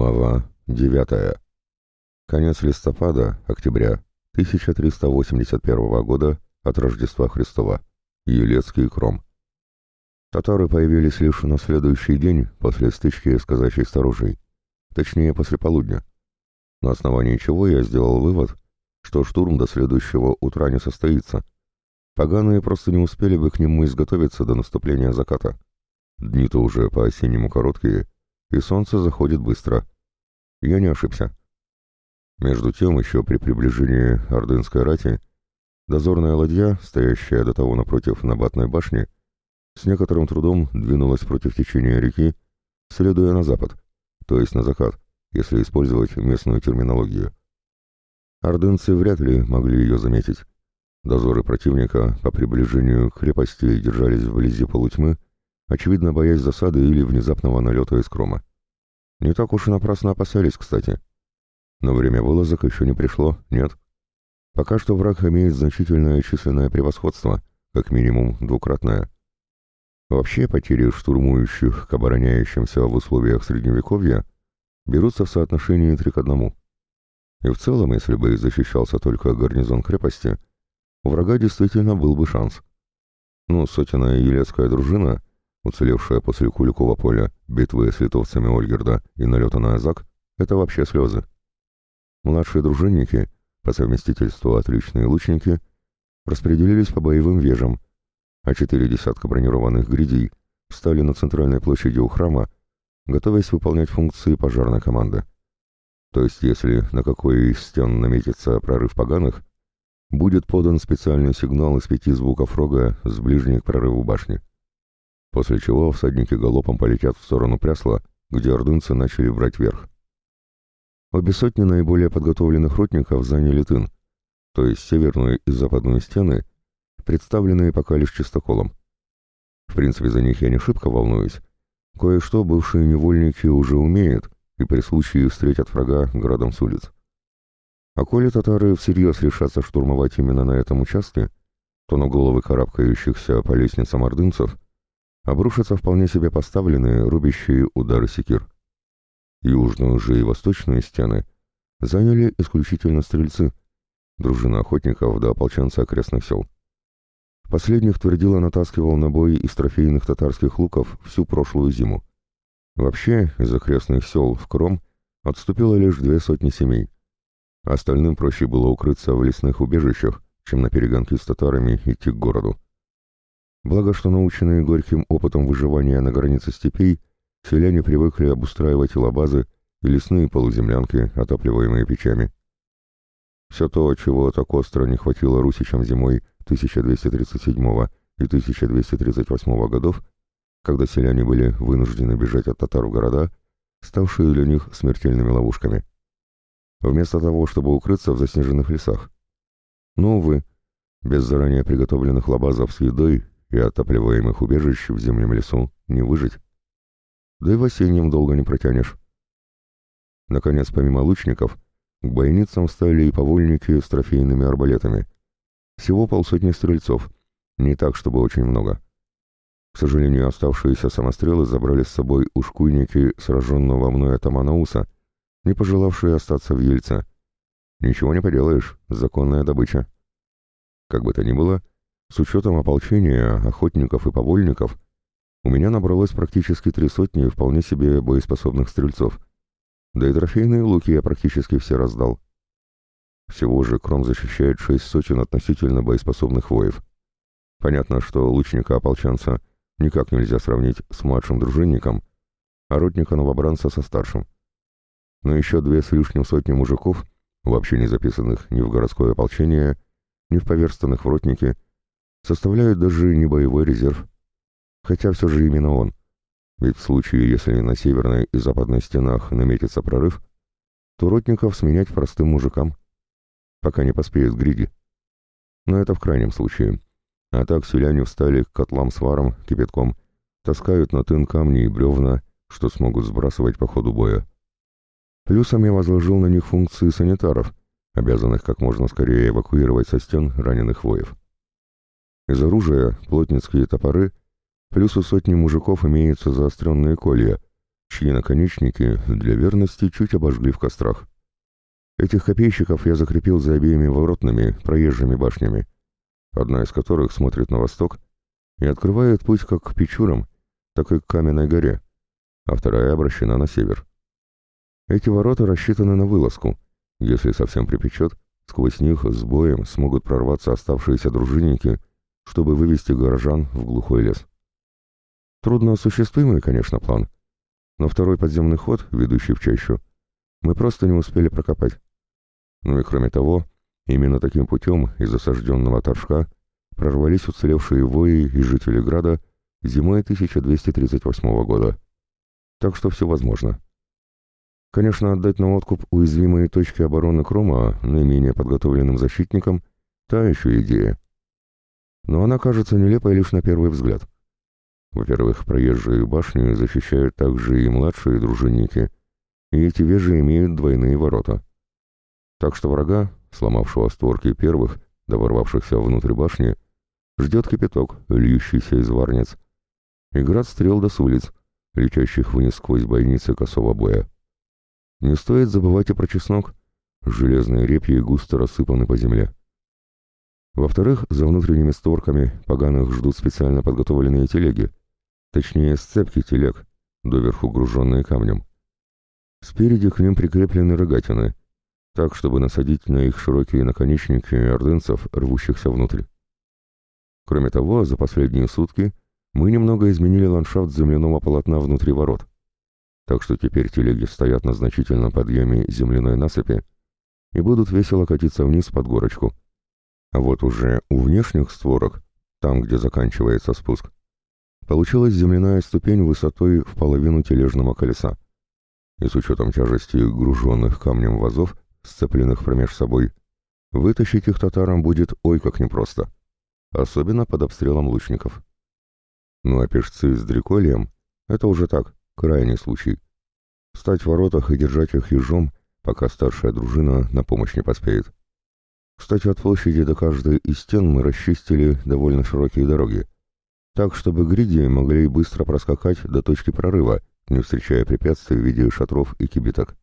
Глава 9. Конец листопада, октября 1381 года от Рождества Христова. Елецкий кром. Татары появились лишь на следующий день после стычки с казачьей сторожей, точнее после полудня. На основании чего я сделал вывод, что штурм до следующего утра не состоится. Поганые просто не успели бы к нему изготовиться до наступления заката. Дни-то уже по-осеннему короткие — и солнце заходит быстро. Я не ошибся. Между тем, еще при приближении Ордынской рати, дозорная ладья, стоящая до того напротив Набатной башни, с некоторым трудом двинулась против течения реки, следуя на запад, то есть на закат, если использовать местную терминологию. Ордынцы вряд ли могли ее заметить. Дозоры противника по приближению к крепости держались вблизи полутьмы, очевидно боясь засады или внезапного налета из крома. Не так уж и напрасно опасались, кстати. Но время вылазок еще не пришло, нет. Пока что враг имеет значительное численное превосходство, как минимум двукратное. Вообще потери штурмующих к обороняющимся в условиях Средневековья берутся в соотношении 3 к 1. И в целом, если бы защищался только гарнизон крепости, у врага действительно был бы шанс. Ну, сотенная елецкая дружина — уцелевшая после Куликова поля, битвы с литовцами Ольгерда и налета на Азак, это вообще слезы. Младшие дружинники, по совместительству отличные лучники, распределились по боевым вежам, а четыре десятка бронированных гридей встали на центральной площади у храма, готовясь выполнять функции пожарной команды. То есть, если на какой из стен наметится прорыв поганых, будет подан специальный сигнал из пяти звуков рога с ближней к прорыву башни после чего всадники галопом полетят в сторону Прясла, где ордынцы начали брать верх. Обе сотни наиболее подготовленных ротников заняли тын, то есть северную и западную стены, представленные пока лишь чистоколом. В принципе, за них я не шибко волнуюсь. Кое-что бывшие невольники уже умеют и при случае встретят врага градом с улиц. А коли татары всерьез решатся штурмовать именно на этом участке, то на головы карабкающихся по лестницам ордынцев – обрушатся вполне себе поставленные рубящие удары секир. Южную же и восточную стены заняли исключительно стрельцы, дружина охотников до ополченца окрестных сел. Последних твердило натаскивал на бой из трофейных татарских луков всю прошлую зиму. Вообще, из окрестных сел в Кром отступило лишь две сотни семей. Остальным проще было укрыться в лесных убежищах, чем на перегонки с татарами идти к городу. Благо, что наученные горьким опытом выживания на границе степей, селяне привыкли обустраивать лабазы и лесные полуземлянки, отапливаемые печами. Все то, чего так остро не хватило русичам зимой 1237 и 1238 годов, когда селяне были вынуждены бежать от татар в города, ставшие для них смертельными ловушками. Вместо того, чтобы укрыться в заснеженных лесах. Но, увы, без заранее приготовленных лабазов с едой и отапливаемых убежищ в зимнем лесу не выжить. Да и в осеннем долго не протянешь. Наконец, помимо лучников, к бойницам стали и повольники с трофейными арбалетами. Всего полсотни стрельцов, не так, чтобы очень много. К сожалению, оставшиеся самострелы забрали с собой ушкуйники сраженного мной атамана Уса, не пожелавшие остаться в Ельце. Ничего не поделаешь, законная добыча. Как бы то ни было, с учетом ополчения, охотников и повольников, у меня набралось практически три сотни вполне себе боеспособных стрельцов. Да и трофейные луки я практически все раздал. Всего же Кром защищает шесть сотен относительно боеспособных воев. Понятно, что лучника-ополченца никак нельзя сравнить с младшим дружинником, а ротника-новобранца со старшим. Но еще две с лишним сотни мужиков, вообще не записанных ни в городское ополчение, ни в поверстанных в ротники, составляют даже не боевой резерв. Хотя все же именно он. Ведь в случае, если на северной и западной стенах наметится прорыв, то ротников сменять простым мужикам, пока не поспеют гриди. Но это в крайнем случае. А так селяне встали к котлам с варом, кипятком, таскают на тын камни и бревна, что смогут сбрасывать по ходу боя. Плюсом я возложил на них функции санитаров, обязанных как можно скорее эвакуировать со стен раненых воев. Из оружия плотницкие топоры, плюс у сотни мужиков имеются заостренные колья, чьи наконечники для верности чуть обожгли в кострах. Этих копейщиков я закрепил за обеими воротными, проезжими башнями, одна из которых смотрит на восток и открывает путь как к Печурам, так и к Каменной горе, а вторая обращена на север. Эти ворота рассчитаны на вылазку. Если совсем припечет, сквозь них с боем смогут прорваться оставшиеся дружинники, чтобы вывести горожан в глухой лес. Трудно осуществимый, конечно, план, но второй подземный ход, ведущий в чащу, мы просто не успели прокопать. Ну и кроме того, именно таким путем из осажденного Торжка прорвались уцелевшие вои и жители Града зимой 1238 года. Так что все возможно. Конечно, отдать на откуп уязвимые точки обороны Крома наименее подготовленным защитникам – та еще идея. Но она кажется нелепой лишь на первый взгляд. Во-первых, проезжие башни защищают также и младшие дружинники, и эти вежи имеют двойные ворота. Так что врага, сломавшего створки первых, да ворвавшихся внутрь башни, ждет кипяток, льющийся из варниц, и град стрел до с улиц, летящих вниз сквозь бойницы косого боя. Не стоит забывать и про чеснок. Железные репьи густо рассыпаны по земле. Во-вторых, за внутренними створками поганых ждут специально подготовленные телеги, точнее сцепки телег, доверху груженные камнем. Спереди к ним прикреплены рогатины, так, чтобы насадить на их широкие наконечники ордынцев, рвущихся внутрь. Кроме того, за последние сутки мы немного изменили ландшафт земляного полотна внутри ворот, так что теперь телеги стоят на значительном подъеме земляной насыпи и будут весело катиться вниз под горочку. А вот уже у внешних створок, там, где заканчивается спуск, получилась земляная ступень высотой в половину тележного колеса. И с учетом тяжести груженных камнем вазов, сцепленных промеж собой, вытащить их татарам будет ой как непросто, особенно под обстрелом лучников. Ну а пешцы с дрекольем — это уже так, крайний случай. Стать в воротах и держать их ежом, пока старшая дружина на помощь не поспеет. Кстати, от площади до каждой из стен мы расчистили довольно широкие дороги, так, чтобы гриди могли быстро проскакать до точки прорыва, не встречая препятствий в виде шатров и кибиток.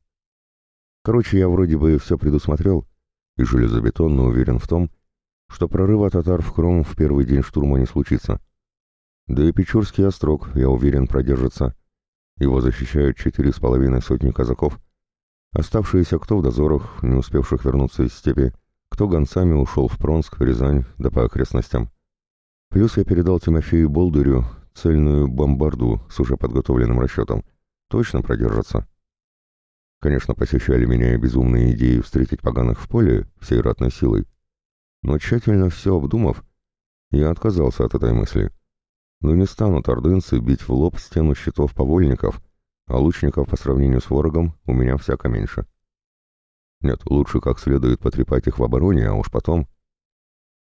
Короче, я вроде бы все предусмотрел и железобетонно уверен в том, что прорыва татар в Кром в первый день штурма не случится. Да и Печорский острог, я уверен, продержится. Его защищают четыре с половиной сотни казаков. Оставшиеся кто в дозорах, не успевших вернуться из степи, кто гонцами ушел в Пронск, Рязань, да по окрестностям. Плюс я передал Тимофею Болдырю цельную бомбарду с уже подготовленным расчетом. Точно продержатся. Конечно, посещали меня и безумные идеи встретить поганых в поле всей ратной силой. Но тщательно все обдумав, я отказался от этой мысли. Но не станут ордынцы бить в лоб стену щитов повольников, а лучников по сравнению с ворогом у меня всяко меньше. Нет, лучше как следует потрепать их в обороне, а уж потом...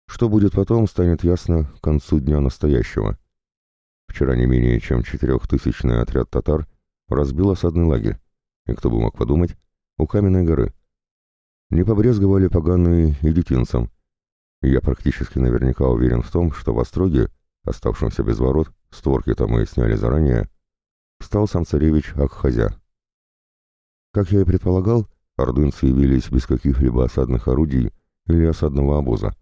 Что будет потом, станет ясно к концу дня настоящего. Вчера не менее чем четырехтысячный отряд татар разбил осадный лагерь, и кто бы мог подумать, у Каменной горы. Не побрезговали поганые и детинцам. Я практически наверняка уверен в том, что в Остроге, оставшемся без ворот, створки-то мы сняли заранее, стал сам царевич Акхазя. Как я и предполагал, ордынцы явились без каких-либо осадных орудий или осадного обоза.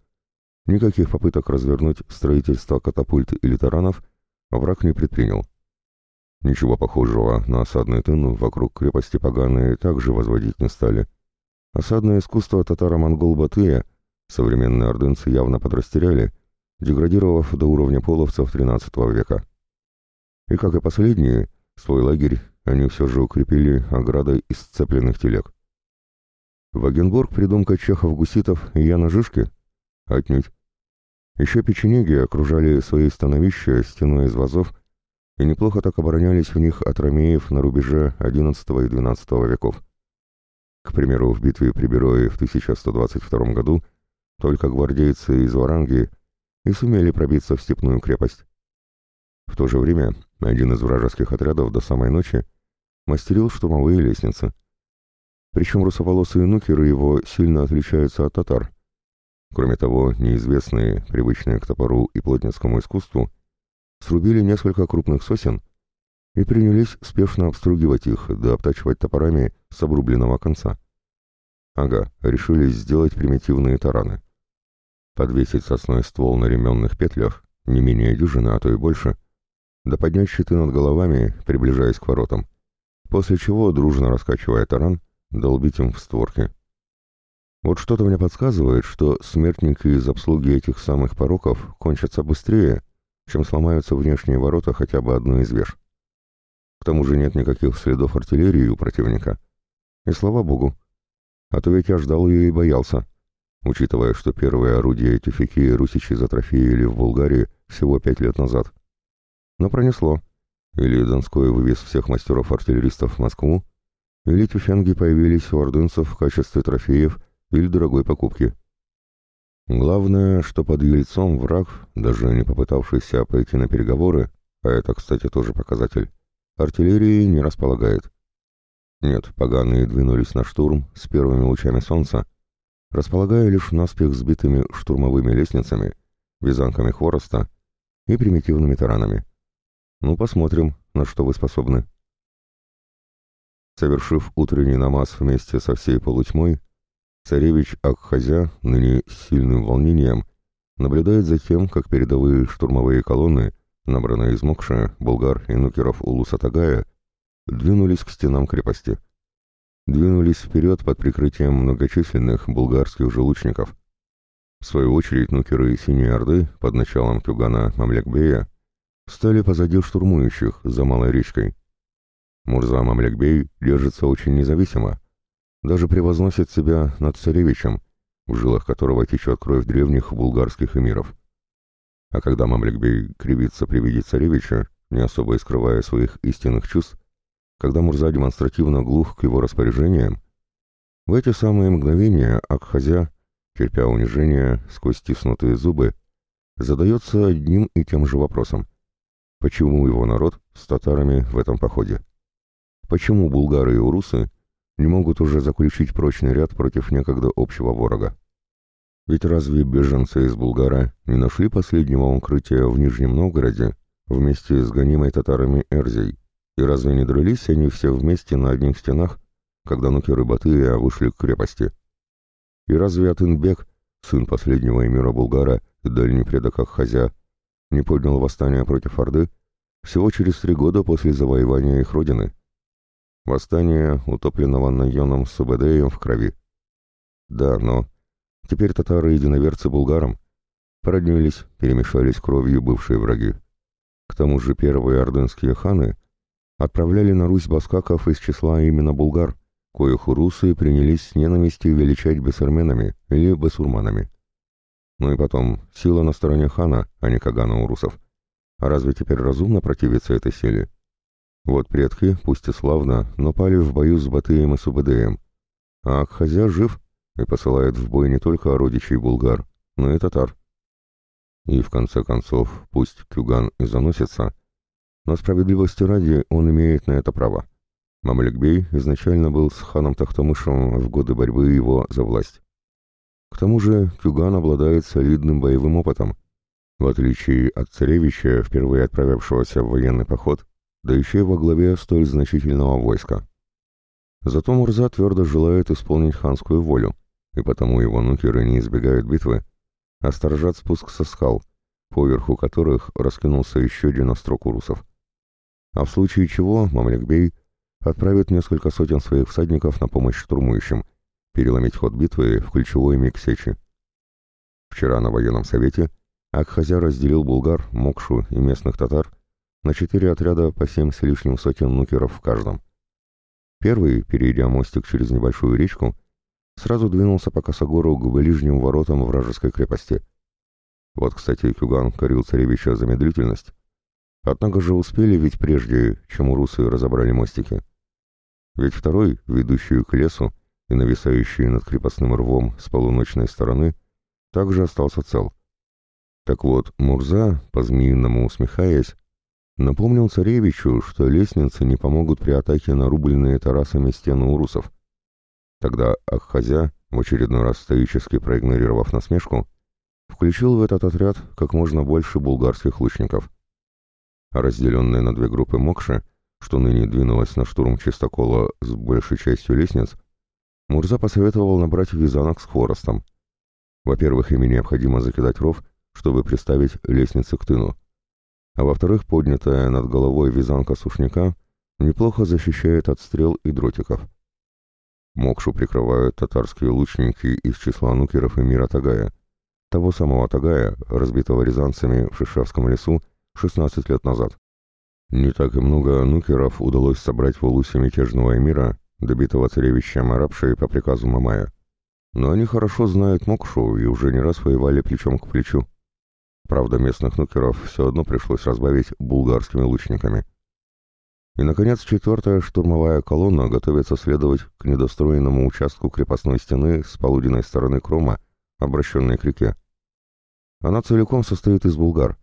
Никаких попыток развернуть строительство катапульт или таранов враг не предпринял. Ничего похожего на осадный тын вокруг крепости поганые также возводить не стали. Осадное искусство татаро-монгол-батыя современные ордынцы явно подрастеряли, деградировав до уровня половцев XIII века. И как и последние, свой лагерь они все же укрепили оградой из сцепленных телег. Вагенбург — придумка чехов-гуситов и Яна Жишки? Отнюдь. Еще печенеги окружали свои становища стеной из вазов и неплохо так оборонялись в них от ромеев на рубеже XI и XII веков. К примеру, в битве при Берое в 1122 году только гвардейцы из Варанги и сумели пробиться в степную крепость. В то же время один из вражеских отрядов до самой ночи мастерил штурмовые лестницы. Причем русоволосые нукеры его сильно отличаются от татар. Кроме того, неизвестные, привычные к топору и плотницкому искусству, срубили несколько крупных сосен и принялись спешно обстругивать их, да обтачивать топорами с обрубленного конца. Ага, решились сделать примитивные тараны. Подвесить сосной ствол на ременных петлях, не менее дюжины, а то и больше, да поднять щиты над головами, приближаясь к воротам, после чего, дружно раскачивая таран, долбить им в створки. Вот что-то мне подсказывает, что смертники из обслуги этих самых пороков кончатся быстрее, чем сломаются внешние ворота хотя бы одной из веж. К тому же нет никаких следов артиллерии у противника. И слава богу. А то ведь я ждал ее и боялся, учитывая, что первые орудия тюфяки русичи затрофеили в Булгарии всего пять лет назад. Но пронесло. Или Донской вывез всех мастеров-артиллеристов в Москву, или тюфянги появились у ордынцев в качестве трофеев или дорогой покупки. Главное, что под Ельцом враг, даже не попытавшийся пойти на переговоры, а это, кстати, тоже показатель, артиллерии не располагает. Нет, поганые двинулись на штурм с первыми лучами солнца, располагая лишь наспех сбитыми штурмовыми лестницами, вязанками хвороста и примитивными таранами. Ну, посмотрим, на что вы способны. Совершив утренний намаз вместе со всей полутьмой, царевич Акхазя, ныне с сильным волнением, наблюдает за тем, как передовые штурмовые колонны набранные из Мокши, булгар и нукеров Улуса Тагая, двинулись к стенам крепости. Двинулись вперед под прикрытием многочисленных булгарских же лучников. В свою очередь нукеры Синей Орды под началом Кюгана Мамлекбея стали позади штурмующих за Малой речкой. Мурза Мамлекбей держится очень независимо, даже превозносит себя над царевичем, в жилах которого течет кровь древних булгарских эмиров. А когда Мамликбей кривится при виде царевича, не особо скрывая своих истинных чувств, когда Мурза демонстративно глух к его распоряжениям, в эти самые мгновения Акхазя, терпя унижение сквозь стиснутые зубы, задается одним и тем же вопросом. Почему его народ с татарами в этом походе? Почему булгары и урусы не могут уже заключить прочный ряд против некогда общего ворога? Ведь разве беженцы из Булгара не нашли последнего укрытия в Нижнем Новгороде вместе с гонимой татарами Эрзей? И разве не дрались они все вместе на одних стенах, когда нукеры Батыя вышли к крепости? И разве Атынбек, сын последнего эмира Булгара и дальний предок Аххазя, не поднял восстание против Орды всего через три года после завоевания их родины? Восстание, утопленного Найоном Субэдеем в крови. Да, но Теперь татары-единоверцы булгарам породнились, перемешались кровью бывшие враги. К тому же первые ордынские ханы отправляли на Русь баскаков из числа именно булгар, коих урусы принялись с ненавистью величать бесарменами или басурманами. Ну и потом, сила на стороне хана, а не кагана урусов. А разве теперь разумно противиться этой силе? Вот предки, пусть и славно, но пали в бою с Батыем и Субэдеем. А Акхазя жив и посылает в бой не только родичей булгар, но и татар. И в конце концов, пусть Кюган и заносится, но справедливости ради он имеет на это право. Мамликбей изначально был с ханом Тахтамышем в годы борьбы его за власть. К тому же Кюган обладает солидным боевым опытом, в отличие от царевича, впервые отправившегося в военный поход, да еще и во главе столь значительного войска. Зато Мурза твердо желает исполнить ханскую волю, и потому его нукеры не избегают битвы, а сторожат спуск со скал, поверху которых раскинулся еще один острог урусов. А в случае чего Мамлекбей отправит несколько сотен своих всадников на помощь штурмующим, переломить ход битвы в ключевой миг сечи. Вчера на военном совете Акхазя разделил булгар, мокшу и местных татар на четыре отряда по семь с лишним сотен нукеров в каждом. Первый, перейдя мостик через небольшую речку, сразу двинулся по косогору к ближним воротам вражеской крепости. Вот, кстати, Кюган корил царевича за медлительность. Однако же успели ведь прежде, чем урусы разобрали мостики. Ведь второй, ведущий к лесу и нависающий над крепостным рвом с полуночной стороны, также остался цел. Так вот, Мурза, по-змеиному усмехаясь, напомнил царевичу, что лестницы не помогут при атаке на рубленные тарасами стены урусов. Тогда Аххазя, в очередной раз стоически проигнорировав насмешку, включил в этот отряд как можно больше булгарских лучников. разделенные на две группы Мокши что ныне двинулась на штурм чистокола с большей частью лестниц, Мурза посоветовал набрать вязанок с хворостом. Во-первых, ими необходимо закидать ров, чтобы приставить лестницы к тыну. А во-вторых, поднятая над головой вязанка сушняка неплохо защищает от стрел и дротиков. Мокшу прикрывают татарские лучники из числа нукеров и мира Тагая, того самого Тагая, разбитого рязанцами в Шишавском лесу 16 лет назад. Не так и много нукеров удалось собрать в улусе мятежного эмира, добитого царевичем арабшей по приказу Мамая. Но они хорошо знают Мокшу и уже не раз воевали плечом к плечу. Правда, местных нукеров все одно пришлось разбавить булгарскими лучниками. И, наконец, четвертая штурмовая колонна готовится следовать к недостроенному участку крепостной стены с полуденной стороны Крома, обращенной к реке. Она целиком состоит из булгар,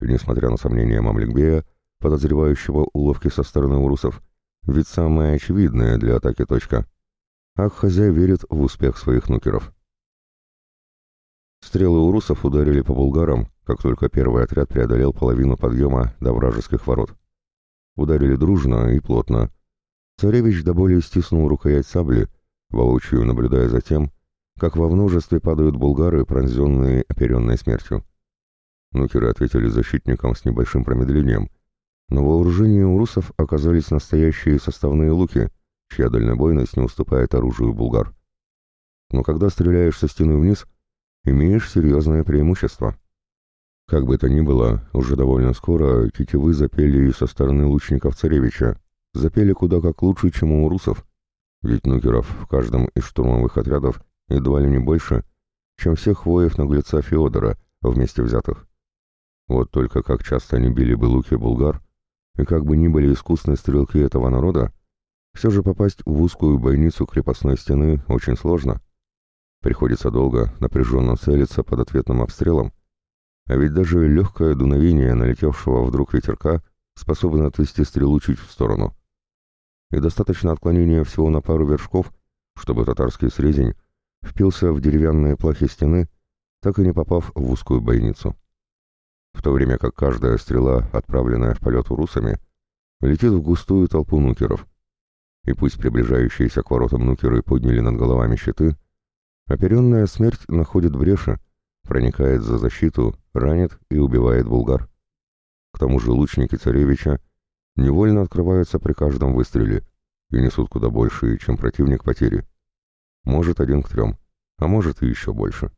и, несмотря на сомнения Мамликбея, подозревающего уловки со стороны урусов, ведь самая очевидная для атаки точка. Ах-хозяй верит в успех своих нукеров. Стрелы урусов ударили по булгарам, как только первый отряд преодолел половину подъема до вражеских ворот. Ударили дружно и плотно. Царевич до боли стиснул рукоять сабли, воочию наблюдая за тем, как во множестве падают булгары, пронзенные оперенной смертью. Нукеры ответили защитникам с небольшим промедлением, но в вооружении у русов оказались настоящие составные луки, чья дальнобойность не уступает оружию булгар. Но когда стреляешь со стены вниз, имеешь серьезное преимущество. Как бы то ни было, уже довольно скоро тетивы запели и со стороны лучников царевича, запели куда как лучше, чем у русов, ведь нукеров в каждом из штурмовых отрядов едва ли не больше, чем всех воев наглеца Феодора, вместе взятых. Вот только как часто они били бы луки булгар, и как бы ни были искусны стрелки этого народа, все же попасть в узкую бойницу крепостной стены очень сложно. Приходится долго, напряженно целиться под ответным обстрелом, а ведь даже легкое дуновение налетевшего вдруг ветерка способно отвести стрелу чуть в сторону. И достаточно отклонения всего на пару вершков, чтобы татарский срезень впился в деревянные плахи стены, так и не попав в узкую бойницу в то время как каждая стрела, отправленная в полет урусами, летит в густую толпу нукеров. И пусть приближающиеся к воротам нукеры подняли над головами щиты, оперенная смерть находит бреши, проникает за защиту, ранит и убивает булгар. К тому же лучники царевича невольно открываются при каждом выстреле и несут куда больше, чем противник потери. Может один к трем, а может и еще больше.